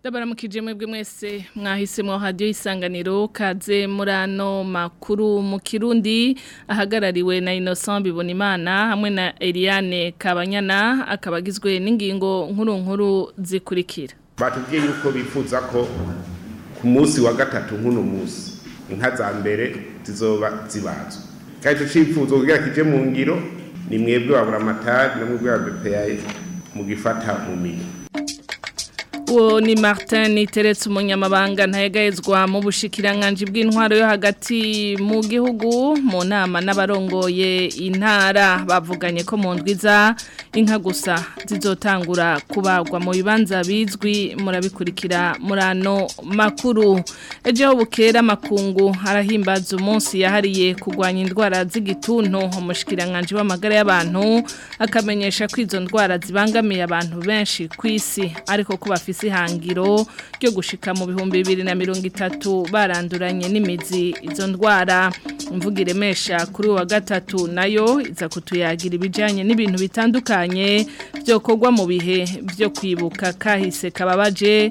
Ndabaramukije mwebwe mwese mwahisemo radio isanganiro kaze murano makuru mu Kirundi ahagarariwe na Innocent Bibonimana hamwe na Eliane Kabanyana akabagizwe n'ingingo nkuru nkuru zikurikira batubwiye yuko bifuza ko ku munsi wa gatatu nk'uno munsi inka za mbere zizoba zibazwa kandi tucifuza kugira kije mu ngiro ni mwebwe wabura amatari na mwebwe wa BPI mugifata mu uwo ni Martin niteretse umunyamabanga ntayegayezwa mu bushikiranganje bw'intwaro yo hagati mu gihugu mu nama n'abarongoye intara bavuganye ko mu ndwiza inka gusa zizotangura kubagwa mu bibanza bizwi murabikurikira murano makuru ejo bukera makungu arahimbaza umunsi yahariye kurwanya indwara z'igituntu umushikiranganje w'amagara y'abantu akamenyesha kwizo izo ndwara zibangamiye abantu benshi ku isi ariko ko bafite rifise ihangiro ryo gushika mu bihumbi bibiri na mirongo itatu baranduranye n'imizi izo ndwara imvuga iremesha kuri wa gatatu nayo iza kutuyagira ibijyanye n'ibintu bitandukanye byokogwa mu bihe byo kwibuka kahise kababaje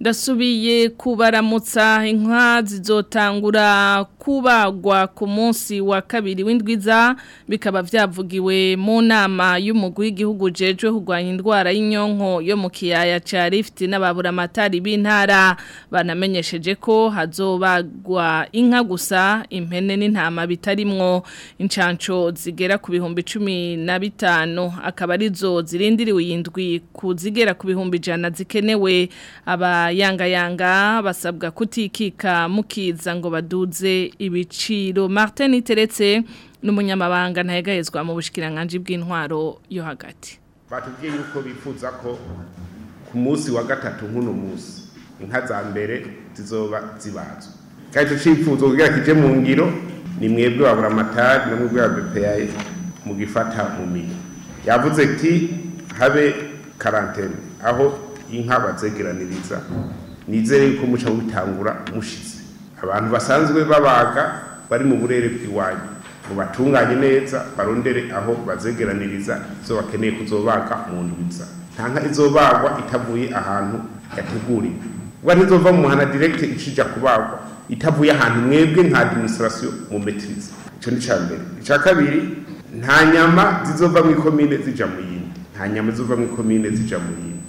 ndasubiye kubaramutsa inka zizotangura kubagwa ku munsi wa kabiri w'indwiza bikaba byavugiwe mu nama y'umugwi w'igihugu jejwe kurwanya indwara y'inyonko yo mu kiyaya cya rifiti n'ababuramatari b'intara banamenyesheje ko hazobagwa inka gusa impene n'intama bitarimwo inshanco zigera ku bihumbi cumi na bitanu akaba arizo zirindiriwe iyi ndwi kuzigera ku bihumbi ijana zikenewe abayangayanga basabwa kutikika mukiza ngo baduze ibiciro marite niteretse n'umunyamabanga ntayegayezwa mu bushikiranganje bw'intwaro yo hagati batubwiye yuko bifuza ko ku munsi wa gatatu nk'uno munsi inka za mbere zizoba zibazwa kandi tucifuza kugira mu ngiro ni mwebwe wabura amatari na mwebwe wa bepeyaye mu gifata mu miri yavuze ati habe karantene aho inka bazegeraniriza nizere yuko muca mubitangura mushize abantu basanzwe babaga bari mu burere bw'iwanyu ngo batunganye neza barondere aho bazegeraniriza izo bakeneye kuzobaga mu ndwiza nta nka izobagwa itavuye ahantu yateguriwe ubwo ntizova mu muhanda diregite ishijya kubagwa itavuye ahantu mwebwe nka adiminisitirasiyo mu metirize icyo ni icya mbere icya kabiri nta nyama zizova mu ikomine zijya mu yindi nta nyama zizova mu ikomine zijya mu yindi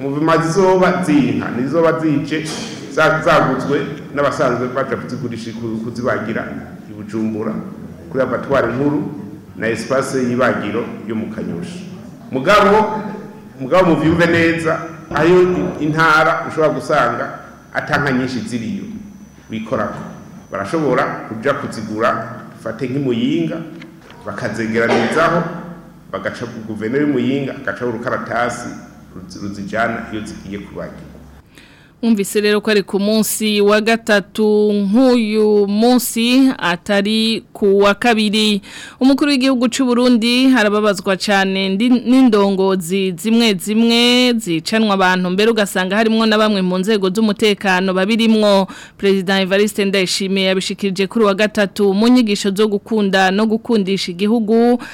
muvuma zizoba z'inka ntizoba zice zaguzwe n'abasanzwe baca kuzigurisha kuzibagira i bujumbura kuri abatwara inkuru na esipase y'ibagiro yo mu kanyusha mugabo mugabo muvyumve neza ayo intara ushobora gusanga atanka nyinshi ziriyo bikorako barashobora kuja kuzigura dufate nk'imuyinga bakazegeranizaho bagaca guverineri y'umuyinga agacaho urukaratasi ruzijana iyo zigiye kubagira mwumvise rero ko ari ku munsi wa gatatu nk'uyu munsi atari ku wa kabiri umukuru w'igihugu cy'u Burundi harababazwa cyane n'indongozi zimwe zimwe zicanwa abantu mbere ugasanga harimo na bamwe mu nzego z'umutekano babirimwo perezida Evariste Ndayishimiye yabishikirije kuri wa gatatu mu nyigisho zo gukunda no gukundisha igihugu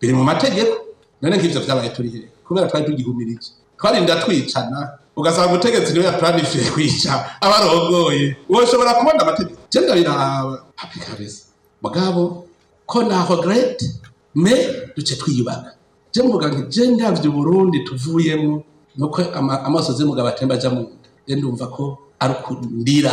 biri mu mategeko none nk'ibyo byabaye turi hehe kubera twari tugihumirije twarinda twicana ugasanga umutegetsi niwe yapuranifiye kwica abarongoye uwo ushobora kubona amategeko genda birahaba hapi kabeza bagabo ko naho gerede me duce twiyubaka je mvuga nti je ndavye Burundi tuvuyemo nuko amaso ze mugabo atemba aja mu ndumva ko ari ukundira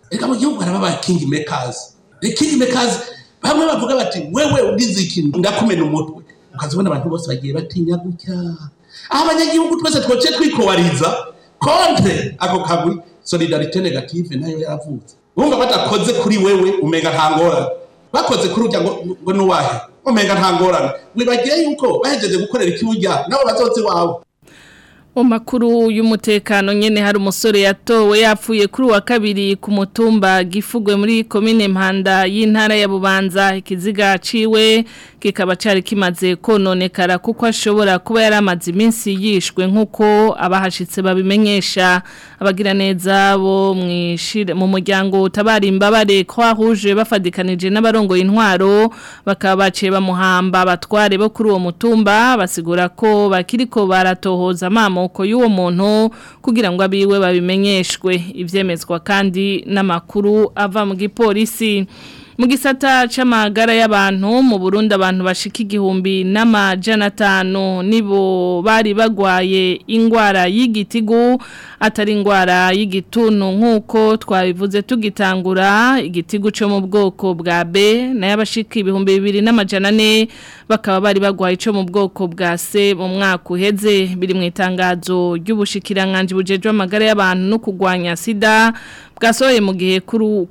reka mu gihugu haraba ba kingi mekazi kingi mekazi bamwe bavuga bati wewe ugize ikintu ndakumena umutwe ukazibona abantu bose bagiye batinya gutya aho abanyagihugu twese twaciye twikobariza kontre ako kagwi solidarite negative nayo yavutse. urumva badakoze kuri wewe umenga nta bakoze kuri urya ngo nuwahe umenga nta ngorane wibagiye yuko bahejeje gukorera ikibuga nabo bazozi wawe mu y'umutekano nyene hari umusore yatowe yapfuye kuri wa kabiri ku mutumba gifugwe muri komine Mpanda y'intara ya Bubanza ikiziga ciwe kikaba cari kimaze kononekara kuko ashobora kuba yaramaze iminsi yishwe nkuko abahashitse babimenyesha abagira neza bo mwishire mu muryango utabara imbabare kwahuje bafadikanije n'abarongoye intwaro bakaba baciye bamuhamba batware bo kuri uwo mutumba basigura ko bakiriko baratohoza mama inkomoko y'uwo muntu kugira ngo abiwe babimenyeshwe ibyemezwa kandi n'amakuru ava mu gipolisi mu gisata c'amagara y'abantu mu Burundi abantu bashika igihumbi n'amajana atanu nibo bari bagwaye ingwara y'igitigu atari ingwara y'igituntu nkuko twabivuze tugitangura igitigu cyo mu bwoko bwa B nayo abashika ibihumbi 2004 bakaba bari bagwaye cyo mu bwoko bwa C mu mwaka uheze biri mu itangazo ry'ubushikiranganje bujejwe amagara y'abantu no kugwanya sida bwasohoye mu gihe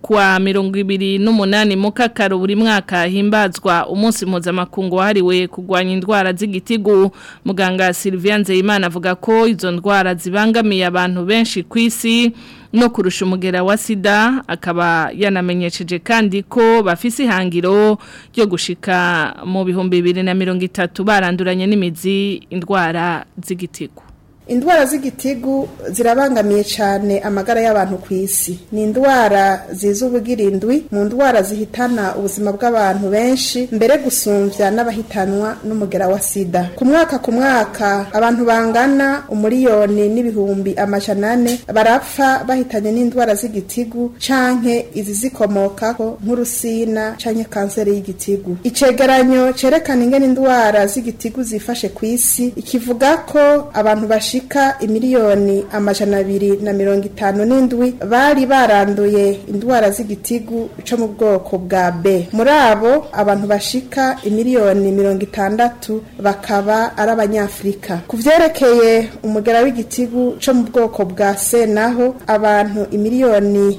kwa mirongo ibiri n'umunani mu kakaro buri mwaka himbazwa umunsi mpuzamakungu wahariwe kurwanya indwara z'igitigu muganga Sylvain Nzeyimana avuga ko izo ndwara zibangamiye abantu benshi ku isi no kurusha umugera wa sida akaba yanamenyesheje kandi ko bafise ihangiro ryo gushika mu bihumbi bibiri na mirongo itatu baranduranye n'imizi indwara z'igitigu indwara z'igitigu zirabangamiye cyane amagara y'abantu ku isi ni indwara ziza ubugirindwi mu ndwara zihitana ubuzima bw'abantu benshi mbere gusumbya n'abahitanwa n'umugera wa sida ku mwaka ku mwaka abantu bangana umuriyoni n'ibihumbi amajana ane barapfa bahitanye n'indwara z'igitigu canke izizikomokako nk'urusina canke kanseri y'igitigu icegeranyo cerekana ingene indwara z'igitigu zifashe ku isi ikivuga ko abantu bashi bashika imiliyoni amajana abiri na mirongo itanu n'indwi bari baranduye indwara z'igitigu cyo mu bwoko bwa B muri abo abantu bashika imiliyoni mirongo itandatu bakaba ari abanyafrika ku vyerekeye umugera w'igitigu cyo mu bwoko bwa C naho abantu imiliyoni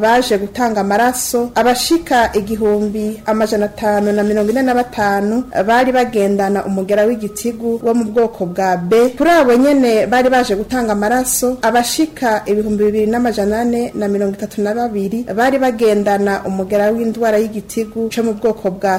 baje gutanga amaraso abashika igihumbi amajana atanu na mirongo ine na batanu bari bagendana umugera w'igitigu wo mu bwoko bwa b kuri abo nyene bari baje gutanga amaraso abashika ibihumbi bibiri n'amajana ane na mirongo itatu na babiri bari bagendana umugera w'indwara y'igitigu cyo mu bwoko bwa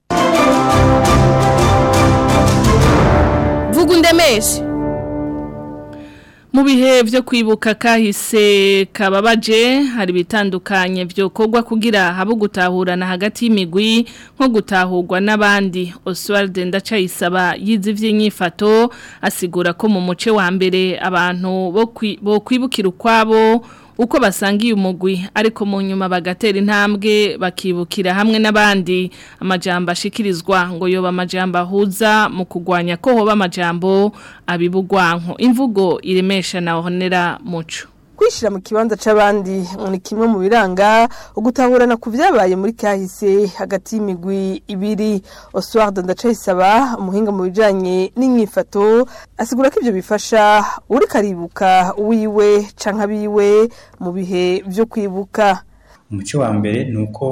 indemesi mu bihe byo kwibuka kahise kababaje hari bitandukanye byo kogwa kugira habo gutahurana hagati y'imigwi nko gutahurwa n'abandi Oswald Ndacayisaba yize iby'inyifato asigura ko mu muce wa mbere abantu bo kwibukira ukwabo uko basangiye umugwi ariko mu nyuma bagatera intambwe bakibukira hamwe n'abandi amajambo ashikirizwa ngo yoba amajambo ahuza mu kugwanya ko hoba amajambo abibugwanko imvugo iremesha na honera muco kwishyira mu kibanza cy'abandi ni kimwe mu biranga ugutahurana ku byabaye muri kahise hagati y'imigwi ibiri Oswald Ndacayisaba umuhinga mu bijyanye n'imyifato asigura ko ibyo bifasha uri karibuka wiwe canka biwe mu bihe byo kwibuka umuco wa mbere ni uko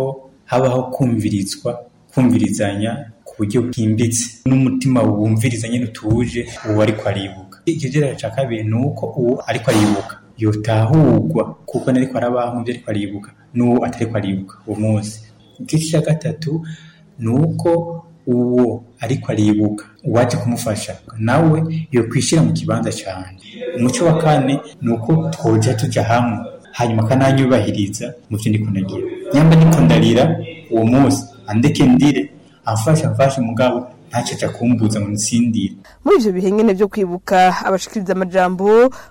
habaho kumvirizwa kumvirizanya ku buryo bwimbitse n'umutima wumvirizanye utuje uwo ariko aribuka icyo gerera cya kabiri ni uko uwo ari aribuka yotahugwa kuko nari kwarabanka ibyo ariko aribuka n'uwo atari kwaribuka uwo munsi igice cya gatatu ni uko uwo ariko aribuka uwaje kumufasha nawe yo yokwishyira mu kibanza cyane umuco wa kane ni uko twojya tujya hamwe hanyuma akananyubahiriza mu byo ndi kunagira nyamba ndiko ndarira uwo munsi andeke ndire amfashe amfashe mugabo ntacyaca kumbuza mu ntsindire muri ibyo bihe nyene byo kwibuka abashikiriza amajambo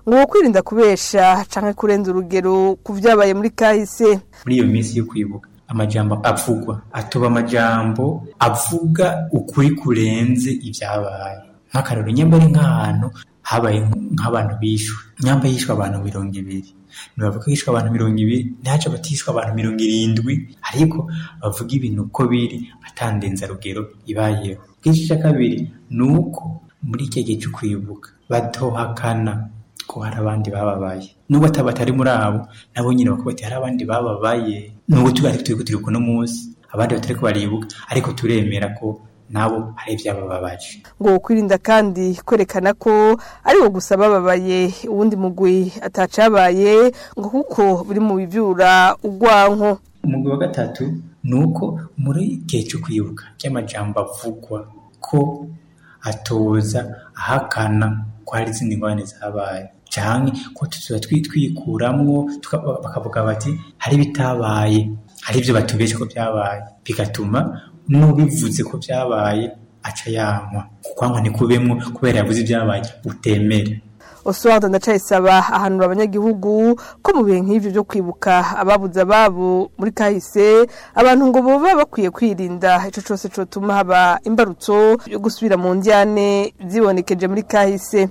ngo kwirinda kubesha cyangwa kurenza urugero ku byabaye muri kahise muri iyo minsi yo kwibuka amajambo avugwa atuba amajambo avuga ukuri kurenze ibyabaye nk'akarero nyamba ari nk'ahantu habaye nk'abantu bishwe nyamba yishwe abantu mirongo ibiri ntibavuga ko yishwe abantu mirongo ibiri ntaca batishwe abantu mirongo irindwi ariko bavuga ibintu uko biri atandenza rugero ibayeho Igice cya kabiri ni uko muri iki gihe cyo kwibuka badohakana ko hari abandi bababaye nubwo batari muri abo nabo nyine bakubati hari abandi bababaye nubwo tugahita turi kuturibuka uno munsi abandi batari kubaribuka ariko turemera ko nabo hari ibyabababaje ngo kwirinda kandi kwerekana ko ari wo gusa bababaye ubundi mugwi atacabaye ngo kuko buri mu bibyura urwanko umugwi wa gatatu nuko muri igihe cyo kwibuka by'amajambo avugwa ko atoza ahakana ko hari izindi ngorane zabaye cyane ko tuba twitwikuramwo bakavuga bati hari ibitabaye hari ibyo batubeshya ko byabaye bigatuma n'ubivuze ko byabaye aca yanywa kuko anywa ntikubemwo kubera yavuze ibyabaye utemere Oswald Ndacayisaba ahanura abanyagihugu ko mu bihe nk'ivyo byo kwibuka ababuze ababo muri kahise abantu ngo baba bakwiye kwirinda icyo cyose cotuma haba imbarutso yo gusubira mu njyane zibonekeje muri kahise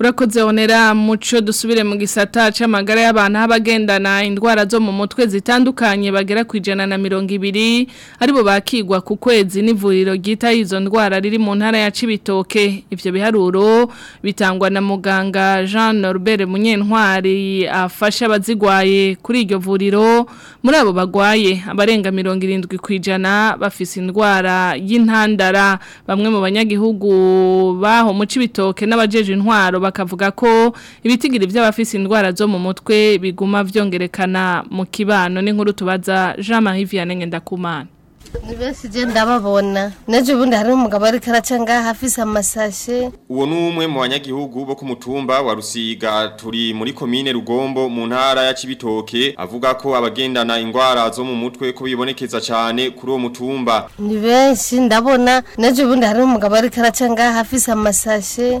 urakoze onera muco dusubire mu gisata cy'amagara y'abantu abagendana indwara zo mu mutwe zitandukanye bagera ku na mirongo ibiri aribo bakigwa ku kwezi n'ivuriro ryita izo ndwara riri mu ntara ya Cibitoke ibyo biharuro bitangwa na muganga Jean Norbert Munyentwari afasha abazigwaye kuri iryo vuriro muri abo bagwaye abarenga mirongo irindwi ku ijana bafise indwara y'intandara bamwe mu banyagihugu baho mu Cibitoke n'abajeje intwaro bakavuga ko ibitigiri by’abafisi indwara zo mu mutwe biguma vyongerekana mu kibano n'inkuru tubaza Jean Marie Vianney Ngendakumana ni benshi igenda babona n'ejo hari umugabo ariko araca ngaha amasashe uwo ni umwe mu banyagihugu bo ku wa rusiga turi muri komine rugombo mu ntara ya kibitoke avuga ko abagendana indwara zo mu mutwe ko bibonekeza cyane kuri uwo mutumba ni benshi ndabona n'ejo bundi hari umugabo ariko araca ngaha amasashe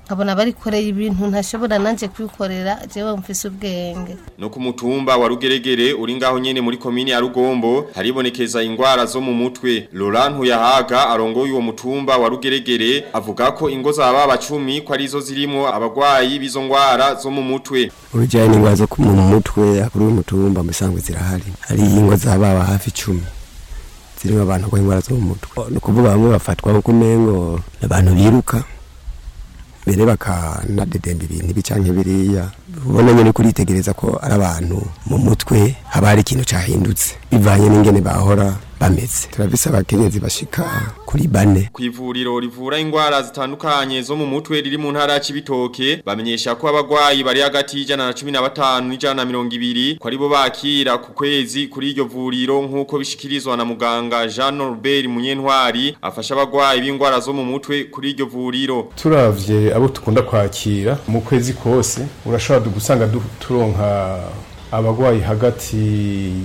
nkabona barikoreye ibintu ntashobora nanjye kwikorera jewe mfise ubwenge no ku mutumba wa rugeregere uri ngaho nyene muri komini ya rugombo haribonekeza indwara zo mu mutwe Laurent Huyahaga arongoye uwo mutumba wa rugeregere avuga ko ingo zaba abacumi ko arizo zirimo abagwayi bizo ndwara zo mu mutwe urujyanye ingwara zo mu mutwe kuri uwo mutumba musangwe zirahari hari ingo zaba hafi icumi. zirimo abantu ku ndwara zo mu mutwe ni ukuvuga bamwe bafatwa kuko umengo abantu biruka mbere bakanadedemba ibintu ibi cyangwa ubona nyine kuritegereza ko ari abantu mu mutwe haba hari ikintu cyahindutse bivanye n'ingene bahora bameze turabisaba abakenyezi bashika kuri bane ku ivuriro rivura indwara zitandukanye zo mu mutwe riri mu ntara ya Kibitoke bamenyesha ko abagwayi bari hagati y'ijana na cumi na batanu n'ijana na mirongo ibiri ko aribo bakira ku kwezi kuri iryo vuriro nk'uko bishikirizwa na muganga Jean Norbert Munyentwari afasha abagwayi b'indwara zo mu mutwe kuri iryo vuriro turavye abo tukunda kwakira mu kwezi kose urashobora dushobora gusanga turonka abarwayi hagati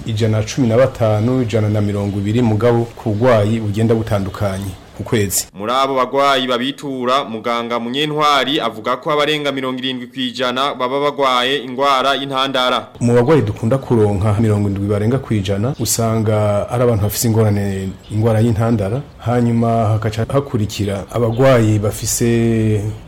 ijana na cumi na batanu ijana na mirongo ibiri mugabo ku burwayi bugenda butandukanye ku kwezi muri abo barwayi babitura muganga munyentwari avuga ko abarenga mirongo irindwi ku ijana baba barwaye indwara y'intandara mu barwayi dukunda kuronka mirongo irindwi barenga ku ijana usanga ari abantu bafite ingorane indwara y'intandara hanyuma hakaca hakurikira abarwayi bafise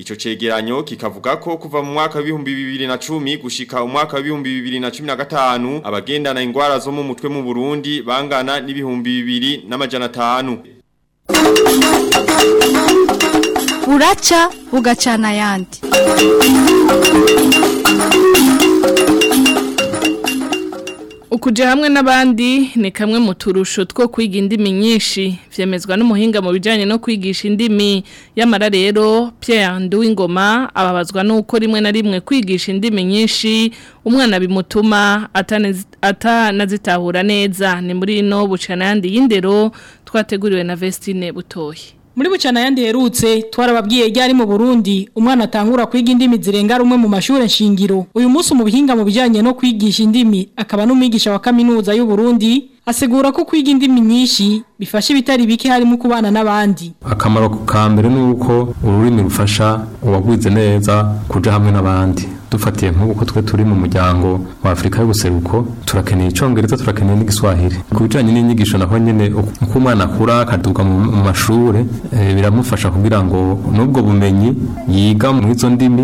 ico cegeranyo kikavuga ko kuva mu mwaka wa 2010 gushika umwaka wa 2015 abagendana ingwara zo mu mutwe mu Burundi bangana n'ibihumbi 2 n'amajana 5 atanu uraca ugacana ayandi ukujya hamwe n'abandi ni kamwe mu turusho two kwiga indimi nyinshi vyemezwa n'umuhinga mu bijyanye no kwigisha indimi yamara rero Pierre Nduwingoma ababazwa n'uko rimwe na rimwe kwigisha indimi nyinshi umwana bimutuma atanazitahura neza ni muri ino bucanayandi y'indero twateguriwe na vestine butoye muri bucana yandi herutse twarababwiye ryari mu Burundi umwana atangura kwiga indimi zirenga rumwe mu mashuri nshingiro uyu munsi mu bihinga mu bijyanye no kwigisha indimi akaba n'umwigisha wa kaminuza y'u Burundi asegura ko kwiga indimi nyinshi bifasha ibitari bike harimo kubana n'abandi akamaro ka mbere ni ururimi rufasha uwagwize neza kuja hamwe n'abandi dufatiye nk'ubu ko twe turi mu muryango wa afurika y'ubuseruko turakeneye icyongereza turakeneye n'igiswahili ku bijyanye n'inyigisho naho nyine uko umwana akura akaduka mu mashuri eh, biramufasha kugira ngo n'ubwo bumenyi yiga muri izo ndimi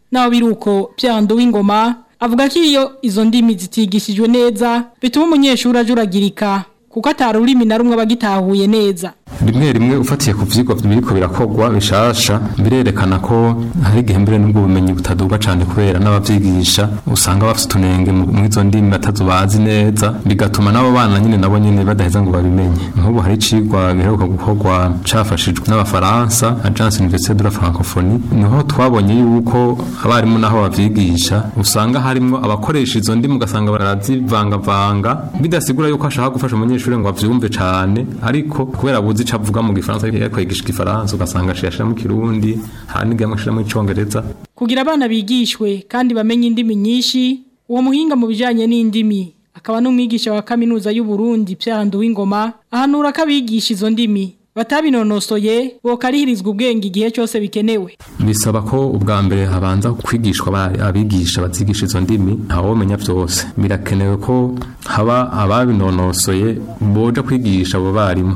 naho biruko byando w'ingoma avuga ko iyo izo ndimi zitigishijwe neza bituma umunyeshuri ajuragirika kuko atari ururimi na rumwe bagitahuye neza rimwe rimwe ufatiye ku vyigwa biriko birakogwa bishasha birerekana ko hari igihe mbere n'ubwo bumenyi butaduga cane kubera n'abavyigisha usanga bafite utunenge mw'izo ndimi batazo bazi neza bigatuma n'abo bana nyine nabo nyine badaheza ngo babimenye nk'ubu hari icigwa giheruka gukogwa cafashijwe n'abafaransa agence universitaire de la francophonie niho twabonye yuko abarimu naho bavyigisha usanga harimwo abakoresha izo ndimi ugasanga barazivangavanga bidasigura yuko ashaka gufasha umunyeshuri ngo avyumve cyane ariko kubera uzi icyo avuga mu gifaransa ariko yakwigisha igifaransa ugasanga ashiramo ikirundi handi amashyiramo icyongereza kugira abana bigishwe kandi bamenye indimi nyinshi uwo muhinga mu bijyanye n'indimi akaba n'umwigisha wa kaminuza y'u Burundi byahanduwe ingoma ahanura ko abigisha izo ndimi batabinonosoye bokarihirizwa ubwenge igihe cyose bikenewe bisaba ko ubwa mbere habanza kwigishwa abigisha bazigisha izo ndimi ntawomenya byose birakenewe ko haba ababinonosoye boja kwigisha abo barimu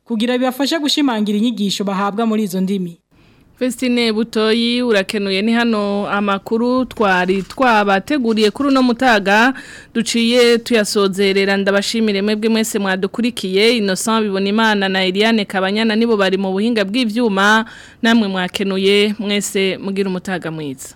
kugira bibafashe gushimangira inyigisho bahabwa muri izo ndimi Festine Butoyi urakenuye ni hano amakuru twari twabateguriye kuri uno mutaga duciye tuyasozerera ndabashimire mwebwe mwese mwadukurikiye Innocent imana na Eliane Kabanyana nibo bari mu buhinga bw'ivyuma namwe mwakenuye mwese mugira umutaga mwiza